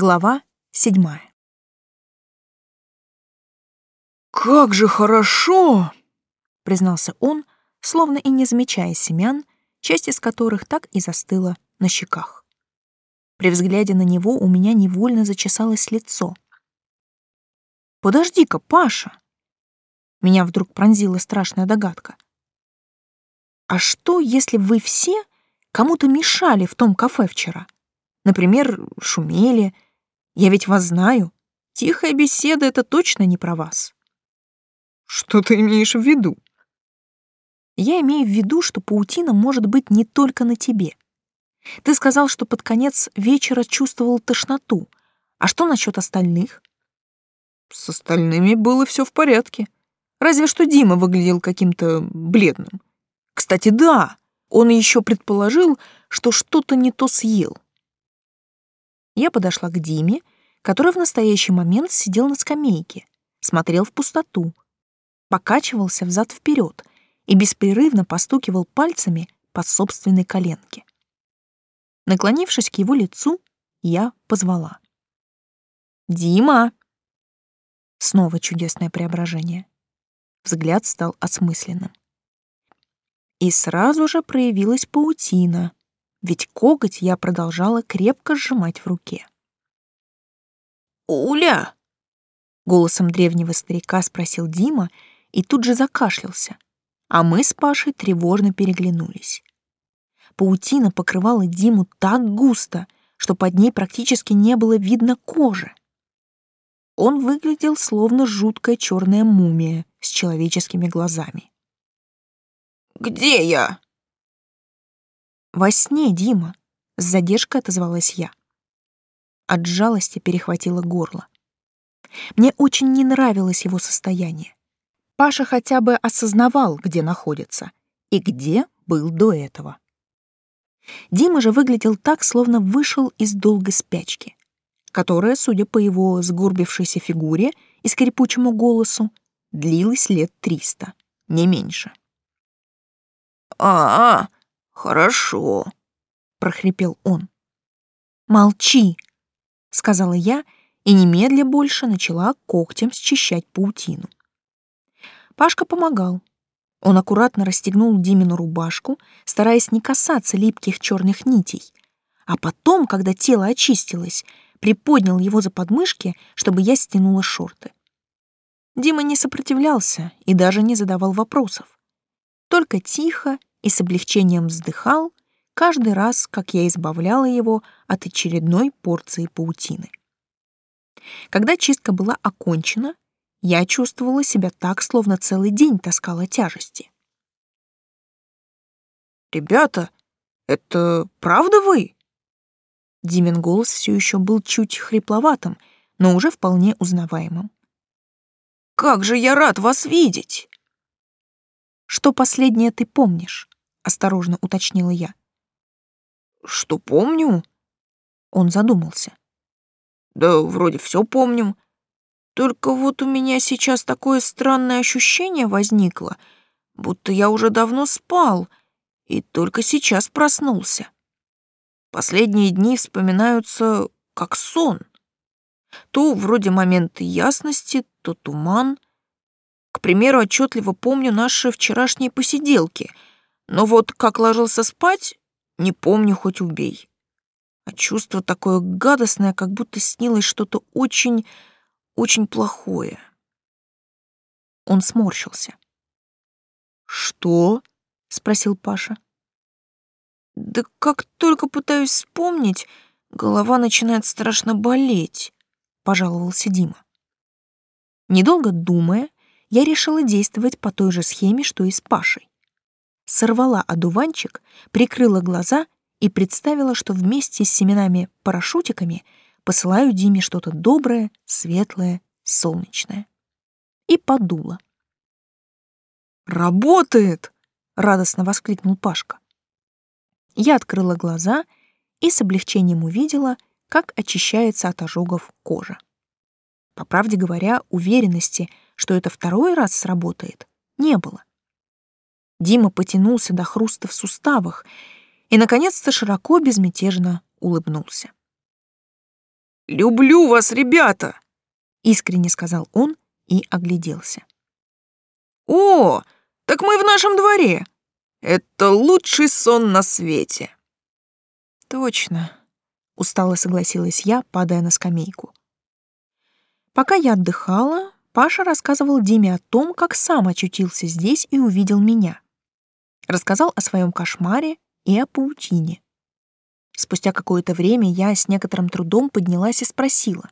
Глава седьмая. «Как же хорошо!» — признался он, словно и не замечая семян, часть из которых так и застыла на щеках. При взгляде на него у меня невольно зачесалось лицо. «Подожди-ка, Паша!» Меня вдруг пронзила страшная догадка. «А что, если вы все кому-то мешали в том кафе вчера? Например, шумели, я ведь вас знаю. Тихая беседа — это точно не про вас. Что ты имеешь в виду? Я имею в виду, что паутина может быть не только на тебе. Ты сказал, что под конец вечера чувствовал тошноту. А что насчет остальных? С остальными было все в порядке. Разве что Дима выглядел каким-то бледным. Кстати, да, он еще предположил, что что-то не то съел. Я подошла к Диме, который в настоящий момент сидел на скамейке, смотрел в пустоту, покачивался взад-вперед и беспрерывно постукивал пальцами по собственной коленке. Наклонившись к его лицу, я позвала. «Дима!» Снова чудесное преображение. Взгляд стал осмысленным. И сразу же проявилась паутина, ведь коготь я продолжала крепко сжимать в руке. «Уля!» — голосом древнего старика спросил Дима и тут же закашлялся, а мы с Пашей тревожно переглянулись. Паутина покрывала Диму так густо, что под ней практически не было видно кожи. Он выглядел словно жуткая черная мумия с человеческими глазами. «Где я?» «Во сне, Дима», — с задержкой отозвалась я. От жалости перехватило горло. Мне очень не нравилось его состояние. Паша хотя бы осознавал, где находится и где был до этого. Дима же выглядел так, словно вышел из долгой спячки, которая, судя по его сгорбившейся фигуре и скрипучему голосу, длилась лет триста, не меньше. «А-а, хорошо», — прохрипел он. «Молчи», — сказала я и немедля больше начала когтем счищать паутину. Пашка помогал. Он аккуратно расстегнул Димину рубашку, стараясь не касаться липких черных нитей, а потом, когда тело очистилось, приподнял его за подмышки, чтобы я стянула шорты. Дима не сопротивлялся и даже не задавал вопросов. Только тихо и с облегчением вздыхал, каждый раз, как я избавляла его от очередной порции паутины. Когда чистка была окончена, я чувствовала себя так, словно целый день таскала тяжести. «Ребята, это правда вы?» Димин голос все еще был чуть хрипловатым, но уже вполне узнаваемым. «Как же я рад вас видеть!» «Что последнее ты помнишь?» — осторожно уточнила я. Что помню? Он задумался. Да вроде все помню. Только вот у меня сейчас такое странное ощущение возникло, будто я уже давно спал и только сейчас проснулся. Последние дни вспоминаются как сон. То вроде моменты ясности, то туман. К примеру, отчетливо помню наши вчерашние посиделки, но вот как ложился спать, не помню, хоть убей. А чувство такое гадостное, как будто снилось что-то очень, очень плохое. Он сморщился. «Что?» — спросил Паша. «Да как только пытаюсь вспомнить, голова начинает страшно болеть», — пожаловался Дима. Недолго думая, я решила действовать по той же схеме, что и с Пашей сорвала одуванчик, прикрыла глаза и представила, что вместе с семенами-парашютиками посылаю Диме что-то доброе, светлое, солнечное. И подула. «Работает!» — радостно воскликнул Пашка. Я открыла глаза и с облегчением увидела, как очищается от ожогов кожа. По правде говоря, уверенности, что это второй раз сработает, не было. Дима потянулся до хруста в суставах и, наконец-то, широко безмятежно улыбнулся. Люблю вас, ребята!» — искренне сказал он и огляделся. «О, так мы в нашем дворе! Это лучший сон на свете!» «Точно», — устало согласилась я, падая на скамейку. Пока я отдыхала, Паша рассказывал Диме о том, как сам очутился здесь и увидел меня. Рассказал о своем кошмаре и о паутине. Спустя какое-то время я с некоторым трудом поднялась и спросила.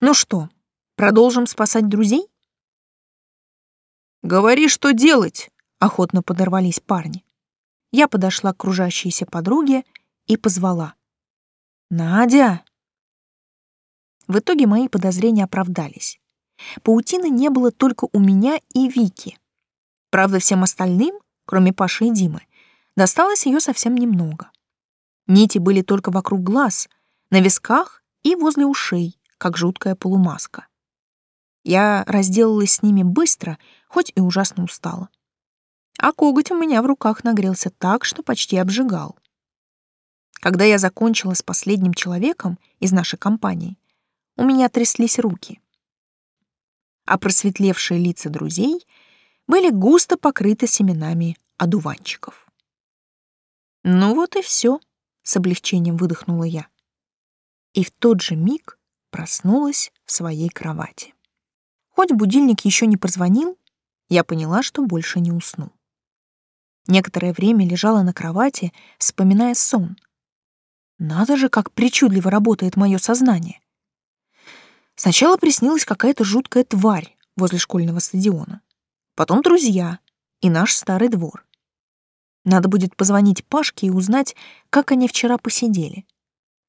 «Ну что, продолжим спасать друзей?» «Говори, что делать!» — охотно подорвались парни. Я подошла к кружащейся подруге и позвала. «Надя!» В итоге мои подозрения оправдались. Паутины не было только у меня и Вики. Правда, всем остальным, кроме Паши и Димы, досталось ее совсем немного. Нити были только вокруг глаз, на висках и возле ушей, как жуткая полумаска. Я разделалась с ними быстро, хоть и ужасно устала. А коготь у меня в руках нагрелся так, что почти обжигал. Когда я закончила с последним человеком из нашей компании, у меня тряслись руки. А просветлевшие лица друзей были густо покрыты семенами одуванчиков. Ну вот и все с облегчением выдохнула я. И в тот же миг проснулась в своей кровати. Хоть будильник еще не прозвонил, я поняла, что больше не усну. Некоторое время лежала на кровати, вспоминая сон. Надо же, как причудливо работает мое сознание. Сначала приснилась какая-то жуткая тварь возле школьного стадиона. Потом друзья и наш старый двор. Надо будет позвонить Пашке и узнать, как они вчера посидели.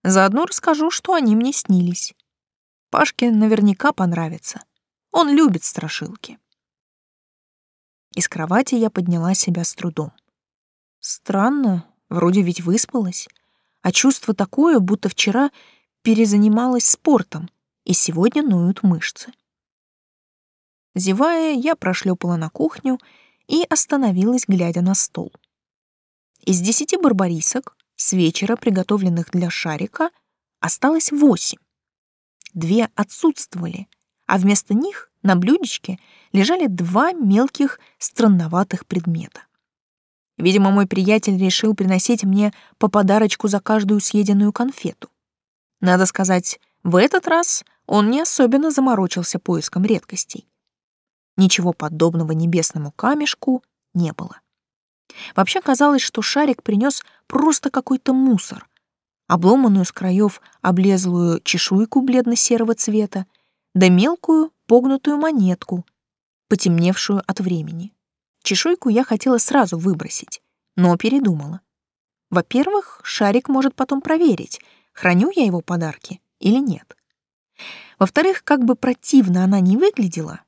Заодно расскажу, что они мне снились. Пашке наверняка понравится. Он любит страшилки. Из кровати я подняла себя с трудом. Странно, вроде ведь выспалась, а чувство такое, будто вчера перезанималась спортом, и сегодня ноют мышцы. Зевая, я прошлепала на кухню и остановилась, глядя на стол. Из десяти барбарисок с вечера, приготовленных для шарика, осталось восемь. Две отсутствовали, а вместо них на блюдечке лежали два мелких странноватых предмета. Видимо, мой приятель решил приносить мне по подарочку за каждую съеденную конфету. Надо сказать, в этот раз он не особенно заморочился поиском редкостей. Ничего подобного небесному камешку не было. Вообще казалось, что шарик принес просто какой-то мусор. Обломанную с краев облезлую чешуйку бледно-серого цвета, да мелкую погнутую монетку, потемневшую от времени. Чешуйку я хотела сразу выбросить, но передумала. Во-первых, шарик может потом проверить, храню я его подарки или нет. Во-вторых, как бы противно она ни выглядела,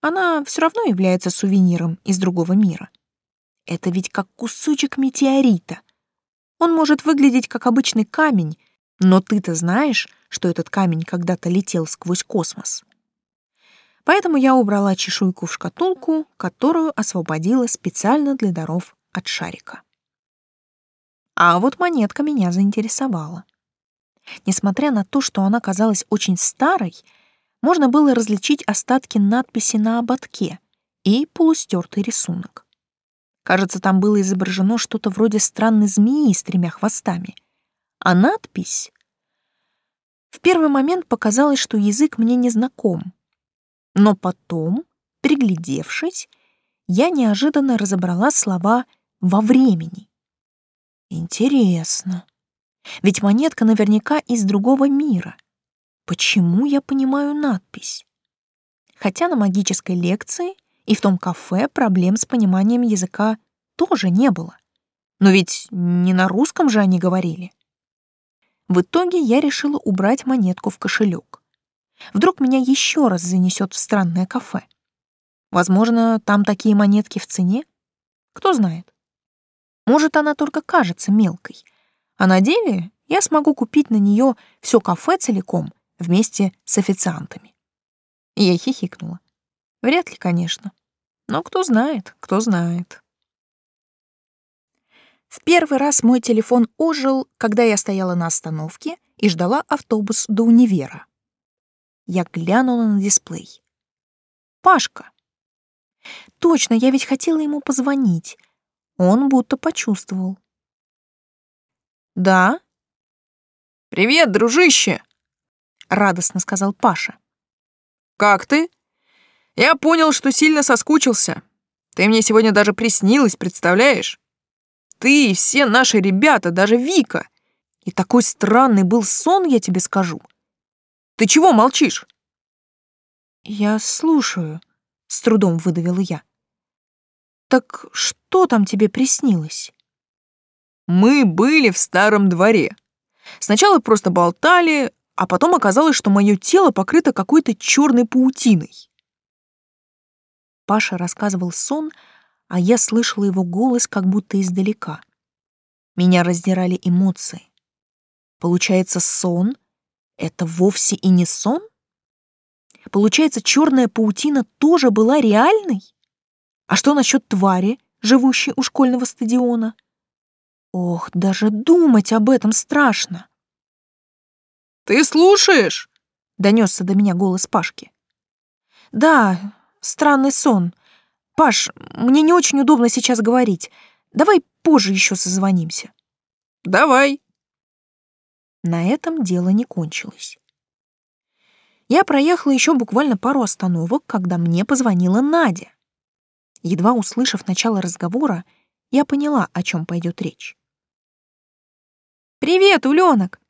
она все равно является сувениром из другого мира. Это ведь как кусочек метеорита. Он может выглядеть как обычный камень, но ты-то знаешь, что этот камень когда-то летел сквозь космос. Поэтому я убрала чешуйку в шкатулку, которую освободила специально для даров от шарика. А вот монетка меня заинтересовала. Несмотря на то, что она казалась очень старой, можно было различить остатки надписи на ободке и полустертый рисунок. Кажется, там было изображено что-то вроде странной змеи с тремя хвостами. А надпись... В первый момент показалось, что язык мне не знаком. Но потом, приглядевшись, я неожиданно разобрала слова «во времени». Интересно. Ведь монетка наверняка из другого мира. Почему я понимаю надпись? Хотя на магической лекции и в том кафе проблем с пониманием языка тоже не было. Но ведь не на русском же они говорили. В итоге я решила убрать монетку в кошелек. Вдруг меня еще раз занесет в странное кафе. Возможно, там такие монетки в цене? Кто знает. Может, она только кажется мелкой, а на деле я смогу купить на нее все кафе целиком вместе с официантами. Я хихикнула. Вряд ли, конечно. Но кто знает, кто знает. В первый раз мой телефон ожил, когда я стояла на остановке и ждала автобус до универа. Я глянула на дисплей. Пашка. Точно, я ведь хотела ему позвонить. Он будто почувствовал. «Да?» «Привет, дружище!» — радостно сказал Паша. «Как ты? Я понял, что сильно соскучился. Ты мне сегодня даже приснилась, представляешь? Ты и все наши ребята, даже Вика. И такой странный был сон, я тебе скажу. Ты чего молчишь?» «Я слушаю», — с трудом выдавила я. «Так что там тебе приснилось?» Мы были в старом дворе. Сначала просто болтали, а потом оказалось, что мое тело покрыто какой-то черной паутиной. Паша рассказывал сон, а я слышала его голос как будто издалека. Меня раздирали эмоции. Получается, сон — это вовсе и не сон? Получается, черная паутина тоже была реальной? А что насчет твари, живущей у школьного стадиона? Ох, даже думать об этом страшно. «Ты слушаешь?» — донесся до меня голос Пашки. «Да, странный сон. Паш, мне не очень удобно сейчас говорить. Давай позже еще созвонимся». «Давай». На этом дело не кончилось. Я проехала еще буквально пару остановок, когда мне позвонила Надя. Едва услышав начало разговора, я поняла, о чем пойдет речь. «Привет, Уленок!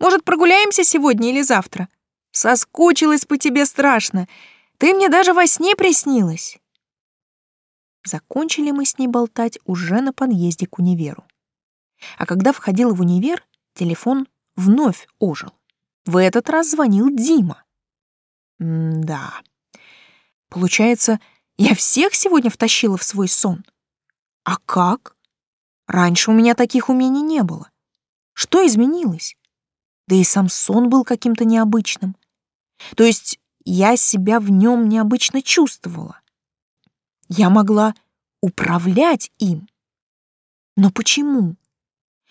Может, прогуляемся сегодня или завтра? Соскучилась по тебе страшно. Ты мне даже во сне приснилась!» Закончили мы с ней болтать уже на подъезде к универу. А когда входила в универ, телефон вновь ожил. В этот раз звонил Дима. М-да. Получается, я всех сегодня втащила в свой сон. А как? Раньше у меня таких умений не было. Что изменилось? Да и сам сон был каким-то необычным. То есть я себя в нем необычно чувствовала. Я могла управлять им. Но почему?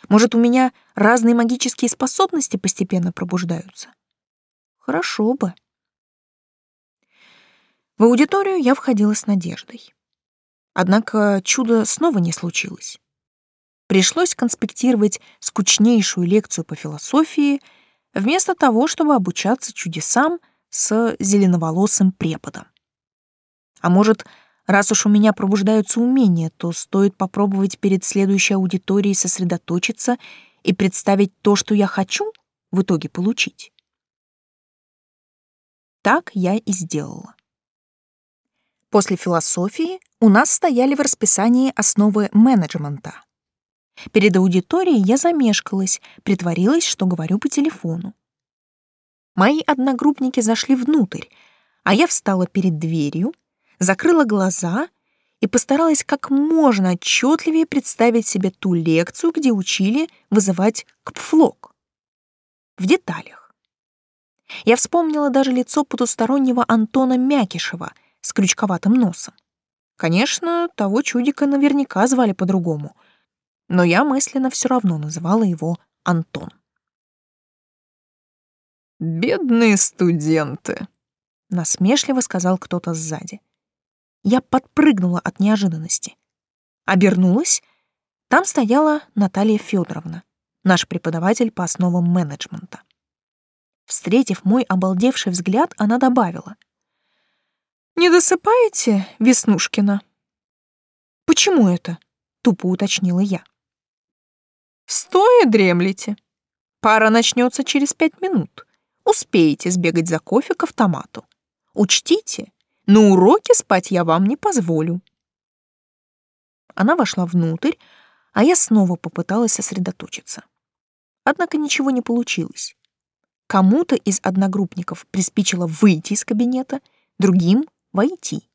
Может, у меня разные магические способности постепенно пробуждаются? Хорошо бы. В аудиторию я входила с надеждой. Однако чудо снова не случилось пришлось конспектировать скучнейшую лекцию по философии вместо того, чтобы обучаться чудесам с зеленоволосым преподом. А может, раз уж у меня пробуждаются умения, то стоит попробовать перед следующей аудиторией сосредоточиться и представить то, что я хочу в итоге получить. Так я и сделала. После философии у нас стояли в расписании основы менеджмента. Перед аудиторией я замешкалась, притворилась, что говорю по телефону. Мои одногруппники зашли внутрь, а я встала перед дверью, закрыла глаза и постаралась как можно отчетливее представить себе ту лекцию, где учили вызывать кпфлок. В деталях. Я вспомнила даже лицо потустороннего Антона Мякишева с крючковатым носом. Конечно, того чудика наверняка звали по-другому — но я мысленно все равно называла его Антон. «Бедные студенты», — насмешливо сказал кто-то сзади. Я подпрыгнула от неожиданности. Обернулась. Там стояла Наталья Федоровна, наш преподаватель по основам менеджмента. Встретив мой обалдевший взгляд, она добавила. «Не досыпаете, Веснушкина?» «Почему это?» — тупо уточнила я. Стоя дремлете. Пара начнется через пять минут. Успеете сбегать за кофе к автомату. Учтите, на уроке спать я вам не позволю. Она вошла внутрь, а я снова попыталась сосредоточиться. Однако ничего не получилось. Кому-то из одногруппников приспичило выйти из кабинета, другим — войти.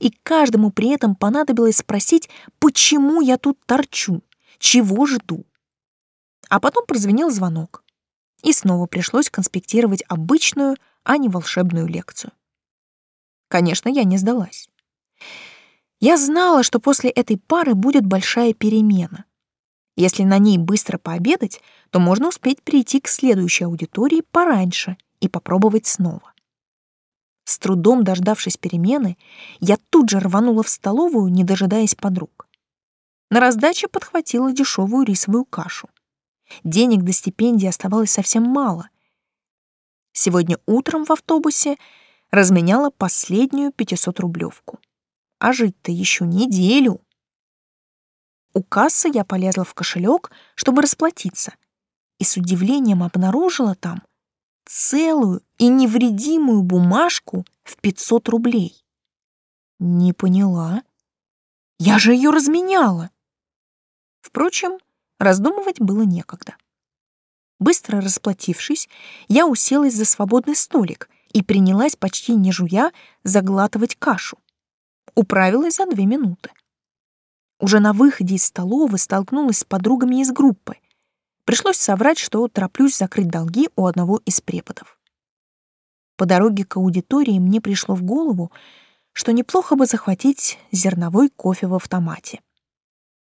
И каждому при этом понадобилось спросить, почему я тут торчу, чего жду. А потом прозвенел звонок. И снова пришлось конспектировать обычную, а не волшебную лекцию. Конечно, я не сдалась. Я знала, что после этой пары будет большая перемена. Если на ней быстро пообедать, то можно успеть перейти к следующей аудитории пораньше и попробовать снова. С трудом дождавшись перемены, я тут же рванула в столовую, не дожидаясь подруг. На раздаче подхватила дешевую рисовую кашу. Денег до стипендии оставалось совсем мало. Сегодня утром в автобусе разменяла последнюю 500-рублевку. А жить-то еще неделю. У кассы я полезла в кошелек, чтобы расплатиться, и с удивлением обнаружила там целую и невредимую бумажку в 500 рублей. Не поняла. Я же ее разменяла. Впрочем, раздумывать было некогда. Быстро расплатившись, я уселась за свободный столик и принялась, почти не жуя, заглатывать кашу. Управилась за две минуты. Уже на выходе из столовой столкнулась с подругами из группы. Пришлось соврать, что тороплюсь закрыть долги у одного из преподов. По дороге к аудитории мне пришло в голову, что неплохо бы захватить зерновой кофе в автомате.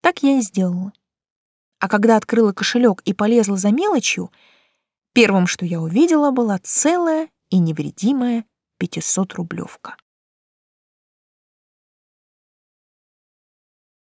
Так я и сделала. А когда открыла кошелек и полезла за мелочью, первым, что я увидела, была целая и невредимая 500-рублевка.